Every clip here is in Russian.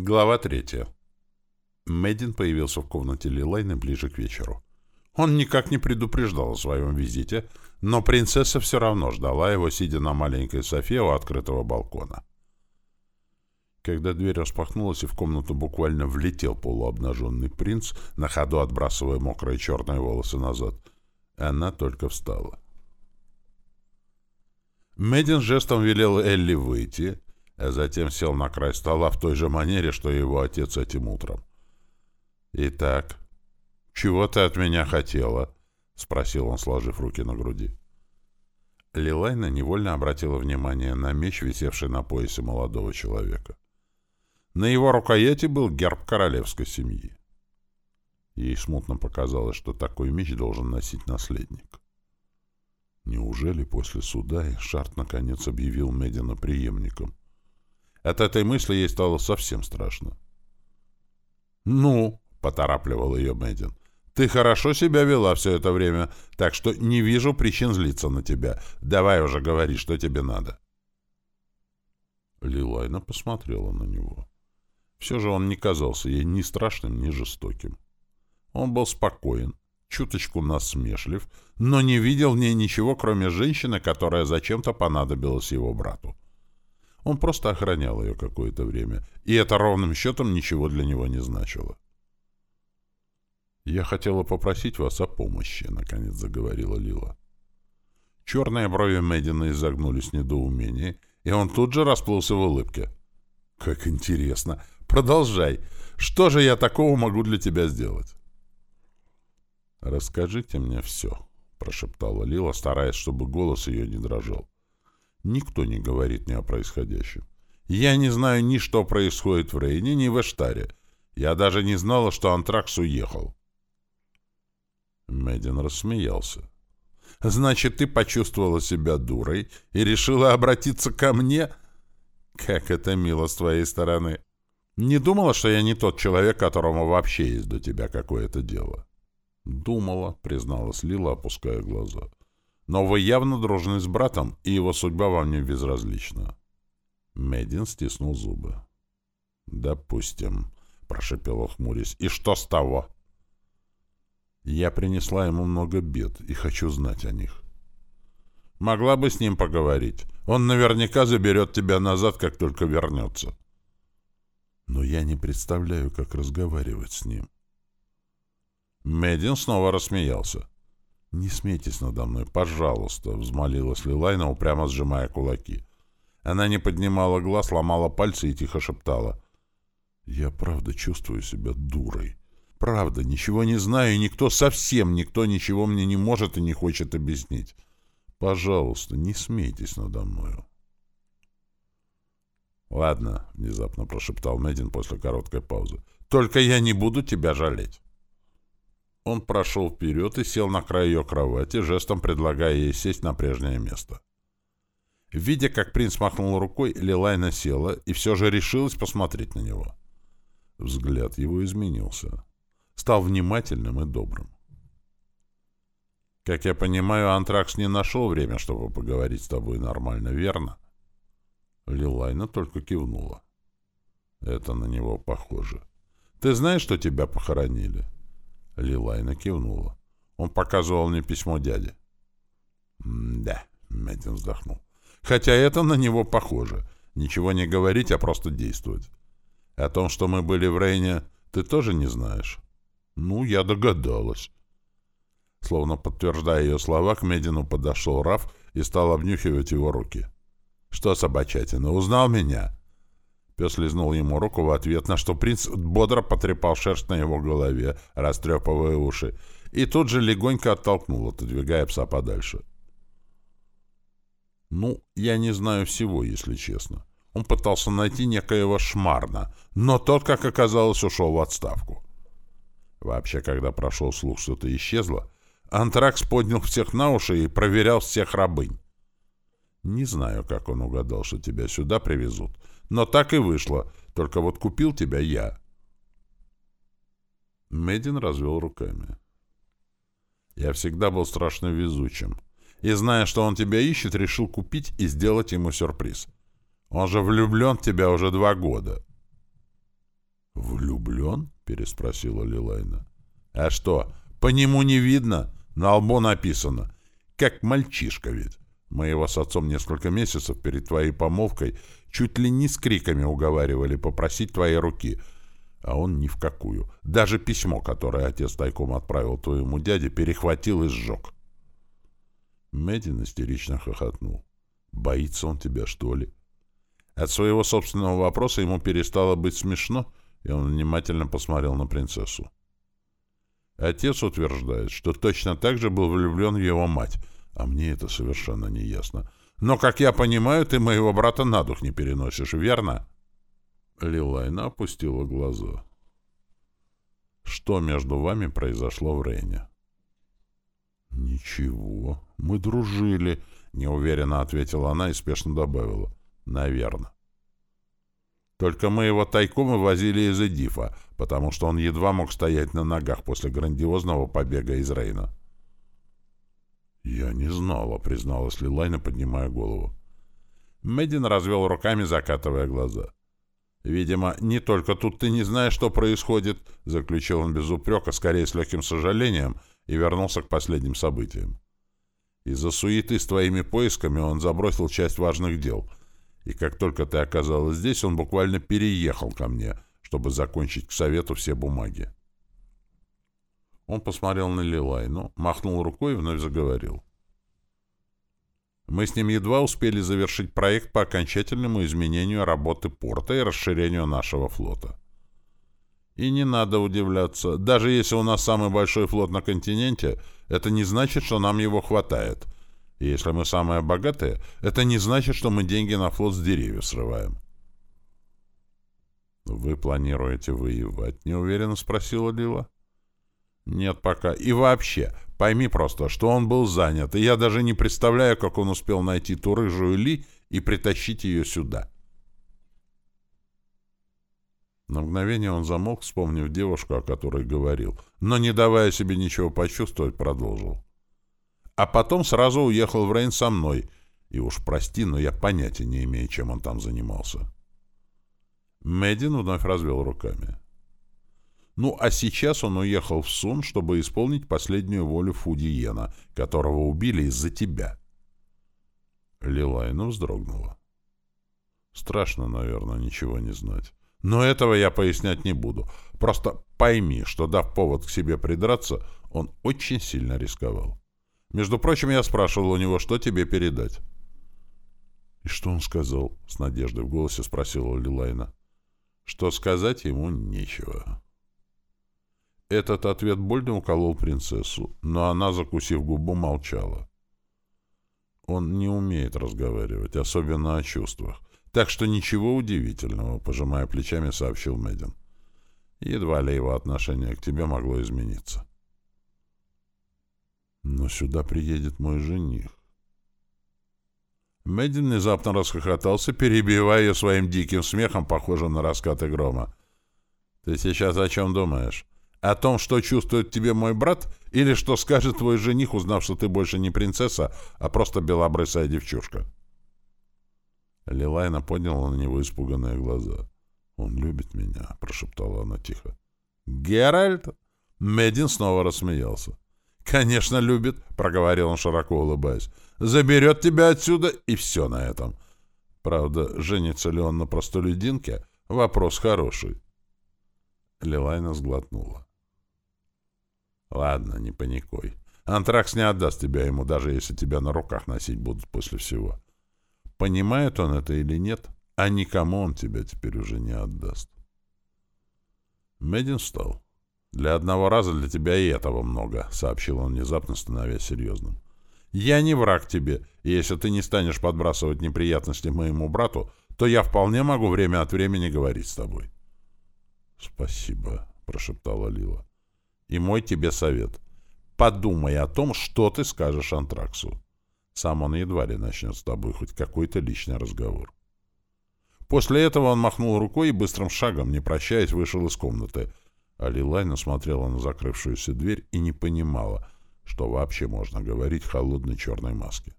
Глава третья. Мэддин появился в комнате Лилайны ближе к вечеру. Он никак не предупреждал о своем визите, но принцесса все равно ждала его, сидя на маленькой софе у открытого балкона. Когда дверь распахнулась, и в комнату буквально влетел полуобнаженный принц, на ходу отбрасывая мокрые черные волосы назад, она только встала. Мэддин жестом велел Элли выйти, а затем сел на край стола в той же манере, что и его отец этим утром. «Итак, чего ты от меня хотела?» — спросил он, сложив руки на груди. Лилайна невольно обратила внимание на меч, висевший на поясе молодого человека. На его рукояти был герб королевской семьи. Ей смутно показалось, что такой меч должен носить наследник. Неужели после суда Шарт наконец объявил Медина преемником? От этой мысли ей стало совсем страшно. «Ну», — поторапливал ее Мэддин. «Ты хорошо себя вела все это время, так что не вижу причин злиться на тебя. Давай уже говори, что тебе надо». Лилайна посмотрела на него. Все же он не казался ей ни страшным, ни жестоким. Он был спокоен, чуточку насмешлив, но не видел в ней ничего, кроме женщины, которая зачем-то понадобилась его брату. Он просто охранял ее какое-то время, и это ровным счетом ничего для него не значило. «Я хотела попросить вас о помощи», — наконец заговорила Лила. Черные брови Мэддина изогнулись в недоумении, и он тут же расплылся в улыбке. «Как интересно! Продолжай! Что же я такого могу для тебя сделать?» «Расскажите мне все», — прошептала Лила, стараясь, чтобы голос ее не дрожал. «Никто не говорит мне о происходящем. Я не знаю ни что происходит в Рейне, ни в Эштаре. Я даже не знала, что Антракс уехал. Мэддин рассмеялся. «Значит, ты почувствовала себя дурой и решила обратиться ко мне? Как это мило с твоей стороны! Не думала, что я не тот человек, которому вообще есть до тебя какое-то дело?» «Думала», — призналась Лила, опуская глаза. «Но вы явно дружны с братом, и его судьба вам не безразлична». Мэддин стиснул зубы. «Допустим», — прошепел хмурясь. «И что с того?» Я принесла ему много бед и хочу знать о них. Могла бы с ним поговорить. Он наверняка заберет тебя назад, как только вернется. Но я не представляю, как разговаривать с ним. Медин снова рассмеялся. «Не смейтесь надо мной, пожалуйста», — взмолилась Лилайна, упрямо сжимая кулаки. Она не поднимала глаз, ломала пальцы и тихо шептала. «Я правда чувствую себя дурой. Правда, ничего не знаю, и никто, совсем никто ничего мне не может и не хочет объяснить. Пожалуйста, не смейтесь надо мною. «Ладно», — внезапно прошептал Мэддин после короткой паузы. «Только я не буду тебя жалеть». Он прошел вперед и сел на край ее кровати, жестом предлагая ей сесть на прежнее место. Видя, как принц махнул рукой, Лилайна села и все же решилась посмотреть на него. Взгляд его изменился стал внимательным и добрым. Как я понимаю, Антракс не нашел время, чтобы поговорить с тобой нормально, верно? Лилайна только кивнула. Это на него похоже. Ты знаешь, что тебя похоронили? Лилайна кивнула. Он показывал мне письмо дяде. «Да», — Мэддин вздохнул. «Хотя это на него похоже. Ничего не говорить, а просто действовать. О том, что мы были в Рейне, ты тоже не знаешь?» «Ну, я догадалась». Словно подтверждая ее слова, к Медину подошел Раф и стал обнюхивать его руки. «Что, собачатина, узнал меня?» Пес лизнул ему руку в ответ, на что принц бодро потрепал шерсть на его голове, растрепывая уши, и тут же легонько оттолкнул, отодвигая пса подальше. «Ну, я не знаю всего, если честно. Он пытался найти некоего Шмарна, но тот, как оказалось, ушел в отставку. Вообще, когда прошел слух, что-то исчезло, Антракс поднял всех на уши и проверял всех рабынь. Не знаю, как он угадал, что тебя сюда привезут, но так и вышло, только вот купил тебя я. Медин развел руками. Я всегда был страшно везучим, и, зная, что он тебя ищет, решил купить и сделать ему сюрприз. Он же влюблен в тебя уже два года. «Влюблен?» — переспросила Лилайна. «А что, по нему не видно? На лбу написано. Как мальчишка ведь. Мы его с отцом несколько месяцев перед твоей помолвкой чуть ли не с криками уговаривали попросить твоей руки. А он ни в какую. Даже письмо, которое отец тайком отправил твоему дяде, перехватил и сжег». Мэддин истерично хохотнул. «Боится он тебя, что ли?» От своего собственного вопроса ему перестало быть смешно, и он внимательно посмотрел на принцессу. Отец утверждает, что точно так же был влюблен в его мать, а мне это совершенно не ясно. Но, как я понимаю, ты моего брата на дух не переносишь, верно?» Лилайна опустила глаза. «Что между вами произошло в Рейне?» «Ничего, мы дружили», — неуверенно ответила она и спешно добавила. «Наверно». Только мы его тайком вывозили из Эдифа, потому что он едва мог стоять на ногах после грандиозного побега из Рейна. «Я не знала», — призналась Лилайна, поднимая голову. Мэддин развел руками, закатывая глаза. «Видимо, не только тут ты не знаешь, что происходит», — заключил он без упрека, скорее с легким сожалением, и вернулся к последним событиям. Из-за суеты с твоими поисками он забросил часть важных дел, и как только ты оказалась здесь, он буквально переехал ко мне, чтобы закончить к совету все бумаги. Он посмотрел на Лилайну, махнул рукой и вновь заговорил. Мы с ним едва успели завершить проект по окончательному изменению работы порта и расширению нашего флота. И не надо удивляться. Даже если у нас самый большой флот на континенте, это не значит, что нам его хватает. И если мы самые богатые, это не значит, что мы деньги на флот с деревьев срываем. «Вы планируете воевать?» — неуверенно спросила Лила. «Нет пока. И вообще, пойми просто, что он был занят, и я даже не представляю, как он успел найти ту рыжую Ли и притащить ее сюда». На мгновение он замолк, вспомнив девушку, о которой говорил, но, не давая себе ничего почувствовать, продолжил. А потом сразу уехал в Рейн со мной, и уж прости, но я понятия не имею, чем он там занимался. Мэддин вновь развел руками. Ну, а сейчас он уехал в Сун, чтобы исполнить последнюю волю Фудиена, которого убили из-за тебя. Лилайна вздрогнула. Страшно, наверное, ничего не знать. Но этого я пояснять не буду. Просто пойми, что, дав повод к себе придраться, он очень сильно рисковал. Между прочим, я спрашивал у него, что тебе передать. «И что он сказал?» — с надеждой в голосе спросила Лилайна. Что сказать ему нечего. Этот ответ больно уколол принцессу, но она, закусив губу, молчала. Он не умеет разговаривать, особенно о чувствах. Так что ничего удивительного, пожимая плечами, сообщил Мэддин. Едва ли его отношение к тебе могло измениться. Но сюда приедет мой жених. Мэддин внезапно расхохотался, перебивая ее своим диким смехом, похожим на раскаты грома. «Ты сейчас о чем думаешь? О том, что чувствует тебе мой брат, или что скажет твой жених, узнав, что ты больше не принцесса, а просто белобрысая девчушка?» Лилайна подняла на него испуганные глаза. «Он любит меня», — прошептала она тихо. «Геральт?» Медин снова рассмеялся. «Конечно, любит», — проговорил он, широко улыбаясь. «Заберет тебя отсюда, и все на этом». Правда, женится ли он на простолюдинке — вопрос хороший. Лилайна сглотнула. «Ладно, не паникуй. Антракс не отдаст тебя ему, даже если тебя на руках носить будут после всего. Понимает он это или нет, а никому он тебя теперь уже не отдаст. Медин встал. «Для одного раза для тебя и этого много», — сообщил он внезапно, становясь серьезным. «Я не враг тебе, и если ты не станешь подбрасывать неприятности моему брату, то я вполне могу время от времени говорить с тобой». «Спасибо», — прошептала Лила. «И мой тебе совет. Подумай о том, что ты скажешь Антраксу. Сам он едва ли начнет с тобой хоть какой-то личный разговор. После этого он махнул рукой и быстрым шагом, не прощаясь, вышел из комнаты. А Лилайна смотрела на закрывшуюся дверь и не понимала, что вообще можно говорить холодной черной маске.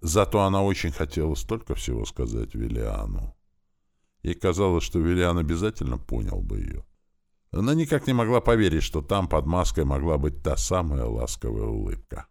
Зато она очень хотела столько всего сказать Виллиану. Ей казалось, что Виллиан обязательно понял бы ее. Она никак не могла поверить, что там под маской могла быть та самая ласковая улыбка.